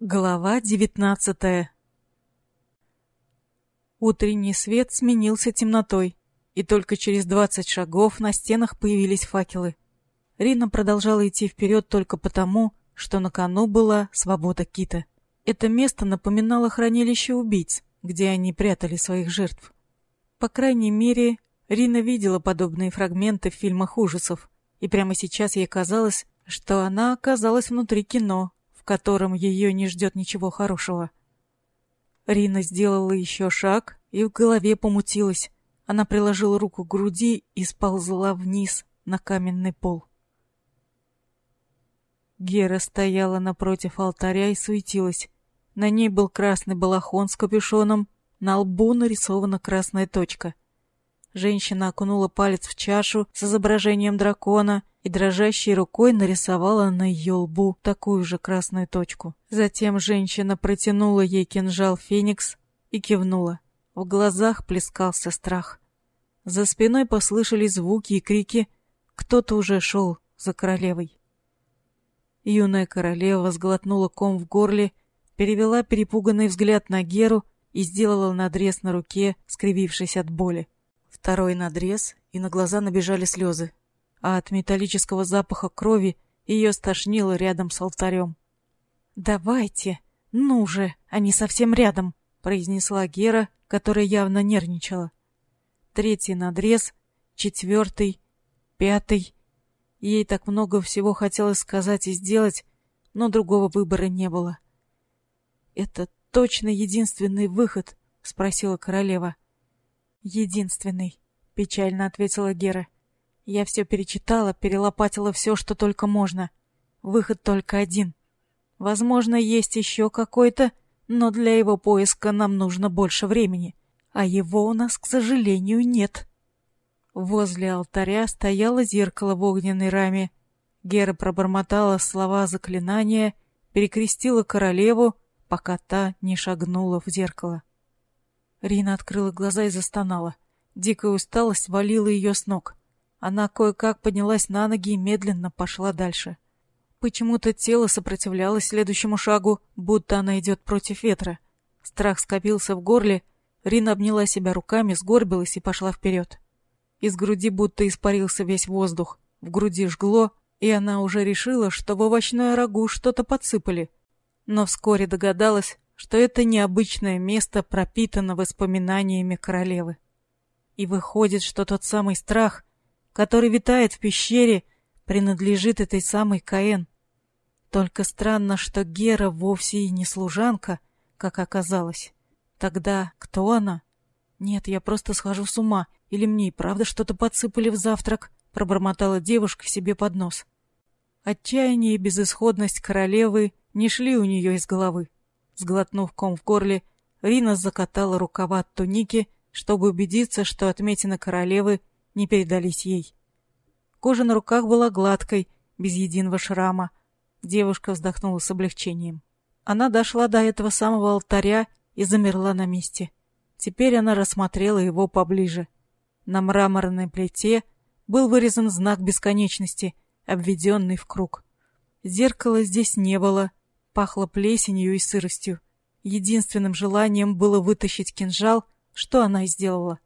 Глава девятнадцатая Утренний свет сменился темнотой, и только через двадцать шагов на стенах появились факелы. Рина продолжала идти вперед только потому, что на кону была свобода Кита. Это место напоминало хранилище убийц, где они прятали своих жертв. По крайней мере, Рина видела подобные фрагменты в фильмах ужасов, и прямо сейчас ей казалось, что она оказалась внутри кино, котором ее не ждет ничего хорошего. Рина сделала еще шаг, и в голове помутилась. Она приложила руку к груди и сползла вниз на каменный пол. Гера стояла напротив алтаря и суетилась. На ней был красный балахон с капюшоном, на лбу нарисована красная точка. Женщина окунула палец в чашу с изображением дракона и дрожащей рукой нарисовала на ее лбу такую же красную точку. Затем женщина протянула ей кинжал Феникс и кивнула. В глазах плескался страх. За спиной послышались звуки и крики. Кто-то уже шел за королевой. Юная королева сглотнула ком в горле, перевела перепуганный взгляд на Геру и сделала надрез на руке, скривившись от боли. Второй надрез, и на глаза набежали слезы а от металлического запаха крови ее стошнило рядом с алтарем. «Давайте, ну же, они совсем рядом», — произнесла Гера, которая явно нервничала. Третий надрез, четвертый, пятый. Ей так много всего хотелось сказать и сделать, но другого выбора не было. «Это точно единственный выход?» — спросила королева. «Единственный», — печально ответила Гера. Я все перечитала, перелопатила все, что только можно. Выход только один. Возможно, есть еще какой-то, но для его поиска нам нужно больше времени. А его у нас, к сожалению, нет. Возле алтаря стояло зеркало в огненной раме. Гера пробормотала слова заклинания, перекрестила королеву, пока та не шагнула в зеркало. Рина открыла глаза и застонала. Дикая усталость валила ее с ног. Она кое-как поднялась на ноги и медленно пошла дальше. Почему-то тело сопротивлялось следующему шагу, будто она идет против ветра. Страх скопился в горле, Рина обняла себя руками, сгорбилась и пошла вперед. Из груди будто испарился весь воздух, в груди жгло, и она уже решила, что в овощное рагу что-то подсыпали. Но вскоре догадалась, что это необычное место пропитано воспоминаниями королевы. И выходит, что тот самый страх, который витает в пещере, принадлежит этой самой Каэн. Только странно, что Гера вовсе и не служанка, как оказалось. Тогда кто она? Нет, я просто схожу с ума. Или мне и правда что-то подсыпали в завтрак? Пробормотала девушка себе под нос. Отчаяние и безысходность королевы не шли у нее из головы. Сглотнув ком в горле, Рина закатала рукава от туники, чтобы убедиться, что отметина королевы не передались ей. Кожа на руках была гладкой, без единого шрама. Девушка вздохнула с облегчением. Она дошла до этого самого алтаря и замерла на месте. Теперь она рассмотрела его поближе. На мраморной плите был вырезан знак бесконечности, обведенный в круг. Зеркала здесь не было, пахло плесенью и сыростью. Единственным желанием было вытащить кинжал, что она и сделала.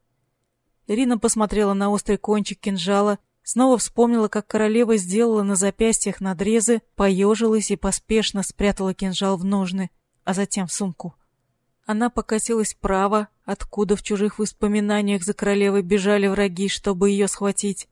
Ирина посмотрела на острый кончик кинжала, снова вспомнила, как королева сделала на запястьях надрезы, поежилась и поспешно спрятала кинжал в ножны, а затем в сумку. Она покосилась вправо, откуда в чужих воспоминаниях за королевой бежали враги, чтобы ее схватить.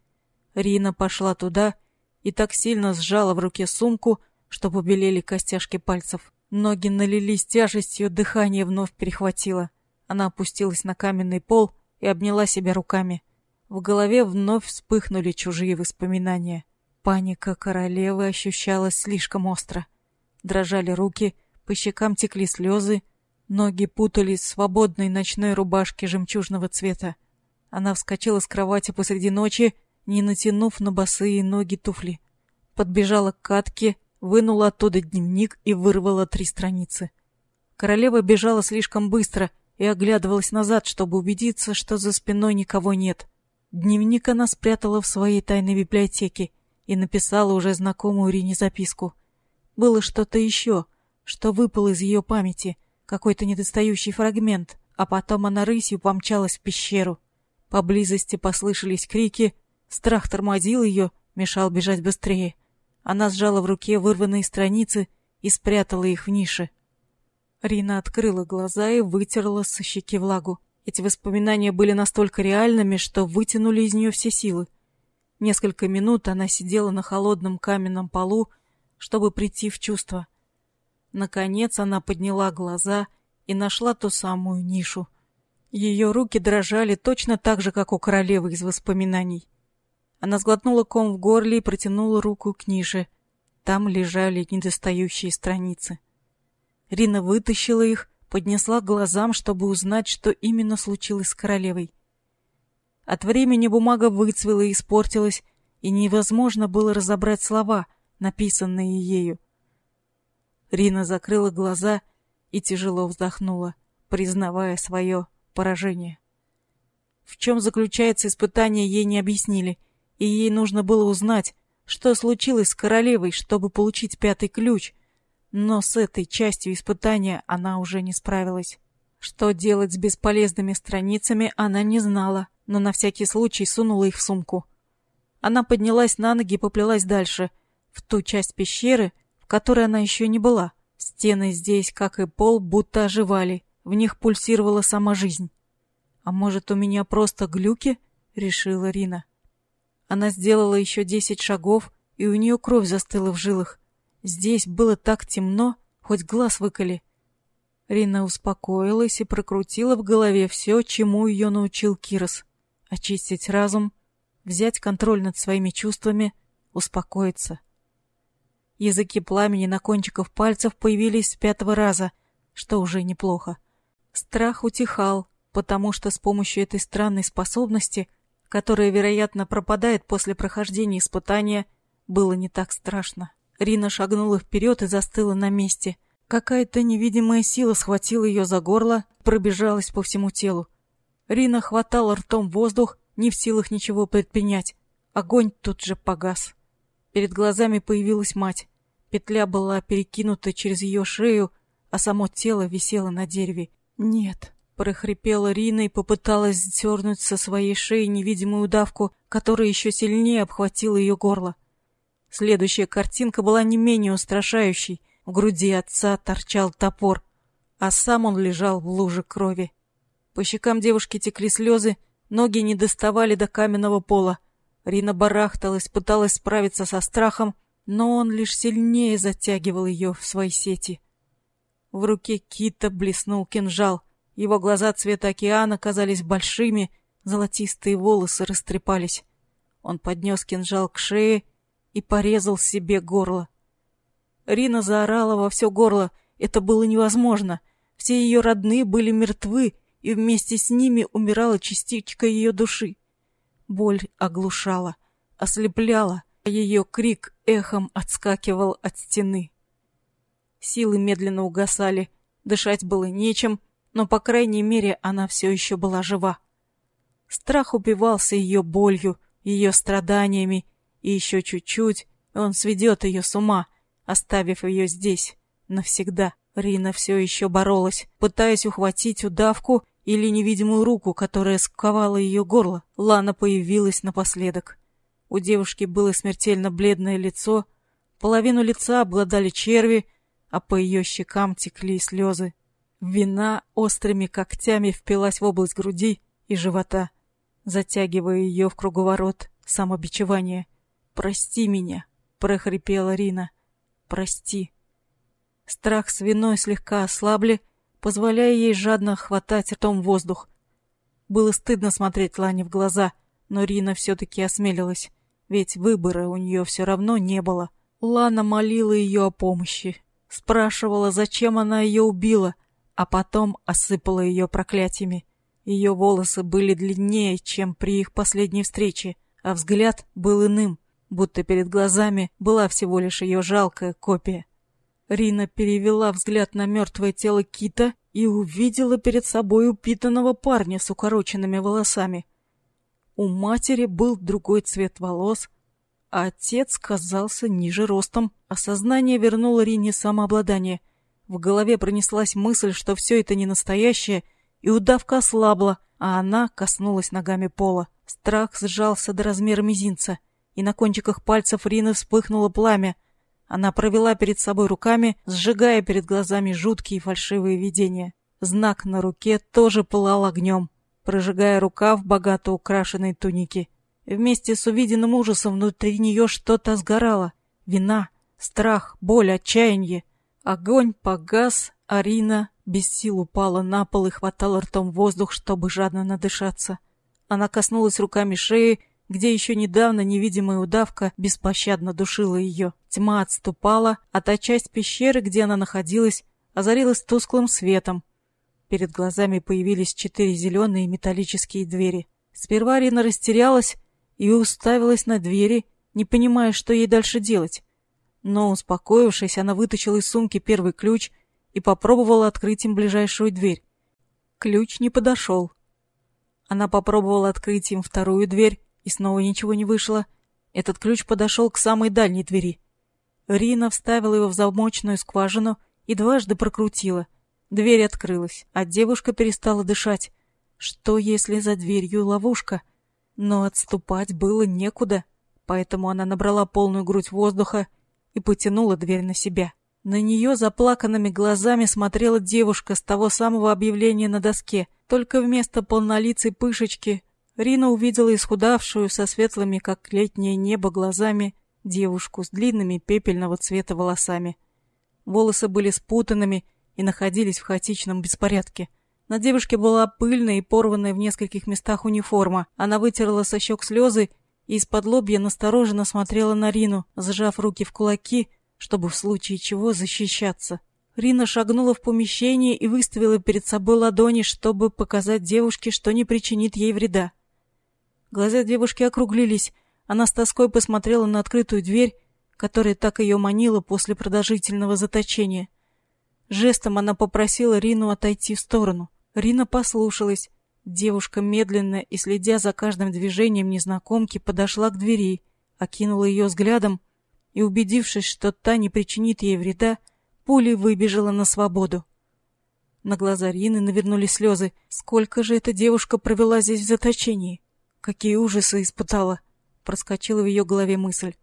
Рина пошла туда и так сильно сжала в руке сумку, что побелели костяшки пальцев. Ноги налились тяжестью, дыхание вновь перехватило. Она опустилась на каменный пол и обняла себя руками. В голове вновь вспыхнули чужие воспоминания. Паника королевы ощущалась слишком остро. Дрожали руки, по щекам текли слезы, ноги путались в свободной ночной рубашке жемчужного цвета. Она вскочила с кровати посреди ночи, не натянув на босые ноги туфли. Подбежала к катке, вынула оттуда дневник и вырвала три страницы. Королева бежала слишком быстро, и оглядывалась назад, чтобы убедиться, что за спиной никого нет. Дневник она спрятала в своей тайной библиотеке и написала уже знакомую Рине записку. Было что-то еще, что выпал из ее памяти, какой-то недостающий фрагмент, а потом она рысью помчалась в пещеру. Поблизости послышались крики, страх тормозил ее, мешал бежать быстрее. Она сжала в руке вырванные страницы и спрятала их в нише. Рина открыла глаза и вытерла со щеки влагу. Эти воспоминания были настолько реальными, что вытянули из нее все силы. Несколько минут она сидела на холодном каменном полу, чтобы прийти в чувство. Наконец она подняла глаза и нашла ту самую нишу. Ее руки дрожали точно так же, как у королевы из воспоминаний. Она сглотнула ком в горле и протянула руку к нише. Там лежали недостающие страницы. Рина вытащила их, поднесла к глазам, чтобы узнать, что именно случилось с королевой. От времени бумага выцвела и испортилась, и невозможно было разобрать слова, написанные ею. Рина закрыла глаза и тяжело вздохнула, признавая свое поражение. В чем заключается испытание, ей не объяснили, и ей нужно было узнать, что случилось с королевой, чтобы получить пятый ключ, но с этой частью испытания она уже не справилась. Что делать с бесполезными страницами, она не знала, но на всякий случай сунула их в сумку. Она поднялась на ноги и поплелась дальше, в ту часть пещеры, в которой она еще не была. Стены здесь, как и пол, будто оживали, в них пульсировала сама жизнь. «А может, у меня просто глюки?» — решила Рина. Она сделала еще десять шагов, и у нее кровь застыла в жилах. Здесь было так темно, хоть глаз выколи. Рина успокоилась и прокрутила в голове все, чему ее научил Кирос. Очистить разум, взять контроль над своими чувствами, успокоиться. Языки пламени на кончиках пальцев появились с пятого раза, что уже неплохо. Страх утихал, потому что с помощью этой странной способности, которая, вероятно, пропадает после прохождения испытания, было не так страшно. Рина шагнула вперед и застыла на месте. Какая-то невидимая сила схватила ее за горло, пробежалась по всему телу. Рина хватала ртом воздух, не в силах ничего предпринять. Огонь тут же погас. Перед глазами появилась мать. Петля была перекинута через ее шею, а само тело висело на дереве. «Нет», — прохрипела Рина и попыталась сдернуть со своей шеи невидимую удавку, которая еще сильнее обхватила ее горло. Следующая картинка была не менее устрашающей. В груди отца торчал топор, а сам он лежал в луже крови. По щекам девушки текли слезы, ноги не доставали до каменного пола. Рина барахталась, пыталась справиться со страхом, но он лишь сильнее затягивал ее в свои сети. В руке Кита блеснул кинжал. Его глаза цвета океана казались большими, золотистые волосы растрепались. Он поднес кинжал к шее и порезал себе горло. Рина заорала во все горло. Это было невозможно. Все ее родные были мертвы, и вместе с ними умирала частичка ее души. Боль оглушала, ослепляла, а ее крик эхом отскакивал от стены. Силы медленно угасали, дышать было нечем, но, по крайней мере, она все еще была жива. Страх убивался ее болью, ее страданиями, и еще чуть-чуть, он сведет ее с ума, оставив ее здесь навсегда. Рина все еще боролась, пытаясь ухватить удавку или невидимую руку, которая сковала ее горло. Лана появилась напоследок. У девушки было смертельно бледное лицо, половину лица обладали черви, а по ее щекам текли слезы. Вина острыми когтями впилась в область груди и живота, затягивая ее в круговорот самобичевания. «Прости меня», — прохрипела Рина. «Прости». Страх с виной слегка ослабли, позволяя ей жадно хватать ртом воздух. Было стыдно смотреть Лане в глаза, но Рина все-таки осмелилась, ведь выбора у нее все равно не было. Лана молила ее о помощи, спрашивала, зачем она ее убила, а потом осыпала ее проклятиями. Ее волосы были длиннее, чем при их последней встрече, а взгляд был иным, будто перед глазами была всего лишь ее жалкая копия. Рина перевела взгляд на мертвое тело Кита и увидела перед собой упитанного парня с укороченными волосами. У матери был другой цвет волос, а отец казался ниже ростом. Осознание вернуло Рине самообладание. В голове пронеслась мысль, что все это не настоящее, и удавка ослабла, а она коснулась ногами пола. Страх сжался до размера мизинца, и на кончиках пальцев Рины вспыхнуло пламя. Она провела перед собой руками, сжигая перед глазами жуткие фальшивые видения. Знак на руке тоже пылал огнем, прожигая рукав богато украшенной туники. Вместе с увиденным ужасом внутри нее что-то сгорало. Вина, страх, боль, отчаяние. Огонь погас, Арина без сил упала на пол и хватала ртом воздух, чтобы жадно надышаться. Она коснулась руками шеи, где еще недавно невидимая удавка беспощадно душила ее. Тьма отступала, а та часть пещеры, где она находилась, озарилась тусклым светом. Перед глазами появились четыре зеленые металлические двери. Сперва Арина растерялась и уставилась на двери, не понимая, что ей дальше делать. Но, успокоившись, она вытащила из сумки первый ключ и попробовала открыть им ближайшую дверь. Ключ не подошел. Она попробовала открыть им вторую дверь, и снова ничего не вышло. Этот ключ подошел к самой дальней двери. Рина вставила его в замочную скважину и дважды прокрутила — Дверь открылась, а девушка перестала дышать. Что, если за дверью ловушка? Но отступать было некуда, поэтому она набрала полную грудь воздуха и потянула дверь на себя. На нее заплаканными глазами смотрела девушка с того самого объявления на доске, только вместо полнолицей пышечки Рина увидела исхудавшую со светлыми, как летнее небо, глазами девушку с длинными пепельного цвета волосами. Волосы были спутанными и находились в хаотичном беспорядке. На девушке была пыльная и порванная в нескольких местах униформа. Она вытерла со щек слезы из-под лобья настороженно смотрела на Рину, сжав руки в кулаки, чтобы в случае чего защищаться. Рина шагнула в помещение и выставила перед собой ладони, чтобы показать девушке, что не причинит ей вреда. Глаза девушки округлились. Она с тоской посмотрела на открытую дверь, которая так ее манила после продолжительного заточения. Жестом она попросила Рину отойти в сторону. Рина послушалась. Девушка медленно и следя за каждым движением незнакомки подошла к двери, окинула ее взглядом и, убедившись, что та не причинит ей вреда, пулей выбежала на свободу. На глаза Рины навернулись слезы. Сколько же эта девушка провела здесь в заточении? Какие ужасы испытала? Проскочила в ее голове мысль.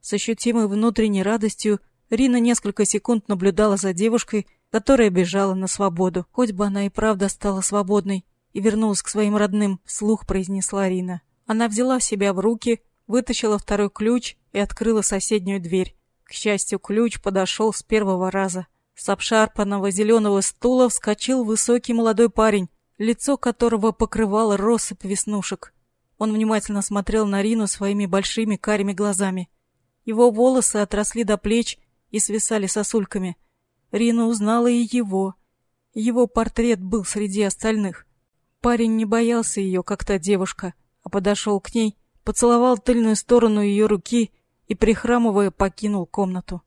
С ощутимой внутренней радостью Рина несколько секунд наблюдала за девушкой, которая бежала на свободу. Хоть бы она и правда стала свободной и вернулась к своим родным, вслух произнесла Рина. Она взяла себя в руки, вытащила второй ключ и открыла соседнюю дверь. К счастью, ключ подошел с первого раза. С обшарпанного зеленого стула вскочил высокий молодой парень, лицо которого покрывало россыпь веснушек. Он внимательно смотрел на Рину своими большими карими глазами. Его волосы отросли до плеч и свисали сосульками. Рина узнала и его. Его портрет был среди остальных. Парень не боялся ее, как та девушка, а подошел к ней, поцеловал тыльную сторону ее руки и, прихрамывая, покинул комнату.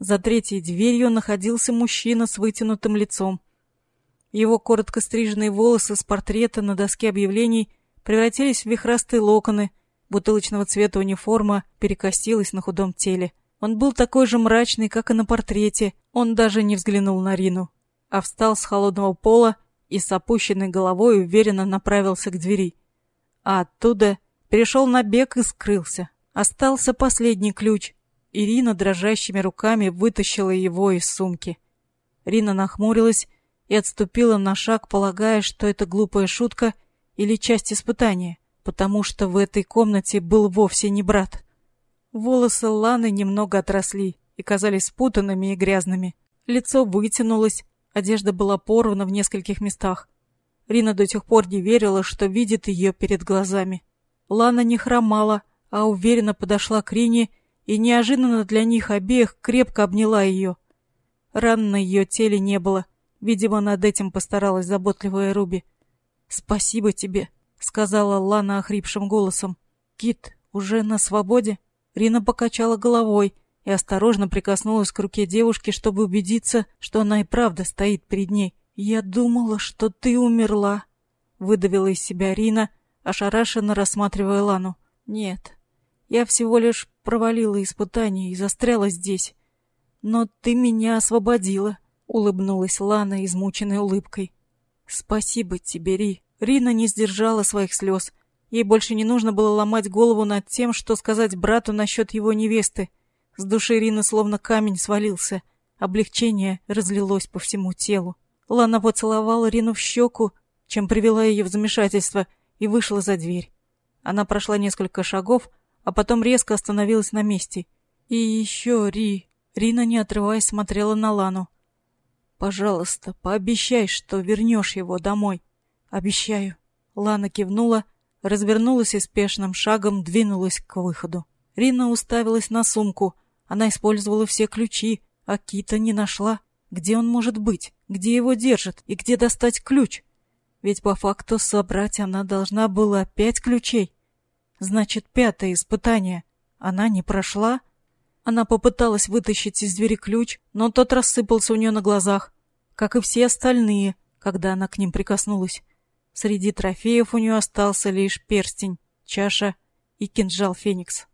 За третьей дверью находился мужчина с вытянутым лицом. Его коротко стриженные волосы с портрета на доске объявлений превратились в вихрастые локоны, бутылочного цвета униформа перекосилась на худом теле. Он был такой же мрачный, как и на портрете. Он даже не взглянул на Рину, а встал с холодного пола и с опущенной головой уверенно направился к двери. А оттуда перешел на бег и скрылся. Остался последний ключ. Ирина дрожащими руками вытащила его из сумки. Рина нахмурилась и отступила на шаг, полагая, что это глупая шутка или часть испытания, потому что в этой комнате был вовсе не брат. Волосы Ланы немного отросли и казались спутанными и грязными. Лицо вытянулось, одежда была порвана в нескольких местах. Рина до тех пор не верила, что видит ее перед глазами. Лана не хромала, а уверенно подошла к Рине и неожиданно для них обеих крепко обняла ее. Ран на ее теле не было. Видимо, над этим постаралась заботливая Руби. «Спасибо тебе», — сказала Лана охрипшим голосом. «Кит уже на свободе?» Рина покачала головой и осторожно прикоснулась к руке девушки, чтобы убедиться, что она и правда стоит перед ней. «Я думала, что ты умерла», — выдавила из себя Рина, ошарашенно рассматривая Лану. «Нет, я всего лишь провалила испытание и застряла здесь. Но ты меня освободила, улыбнулась Лана измученной улыбкой. Спасибо тебе, Ри. Рина не сдержала своих слез. Ей больше не нужно было ломать голову над тем, что сказать брату насчет его невесты. С души Рины словно камень свалился. Облегчение разлилось по всему телу. Лана поцеловала Рину в щеку, чем привела ее в замешательство, и вышла за дверь. Она прошла несколько шагов, а потом резко остановилась на месте. И еще, Ри... Рина, не отрываясь, смотрела на Лану. «Пожалуйста, пообещай, что вернешь его домой». «Обещаю». Лана кивнула, развернулась и спешным шагом двинулась к выходу. Рина уставилась на сумку. Она использовала все ключи, а Кита не нашла. Где он может быть? Где его держат? И где достать ключ? Ведь по факту собрать она должна была пять ключей. Значит, пятое испытание. Она не прошла? Она попыталась вытащить из двери ключ, но тот рассыпался у нее на глазах, как и все остальные, когда она к ним прикоснулась. Среди трофеев у нее остался лишь перстень, чаша и кинжал Феникс.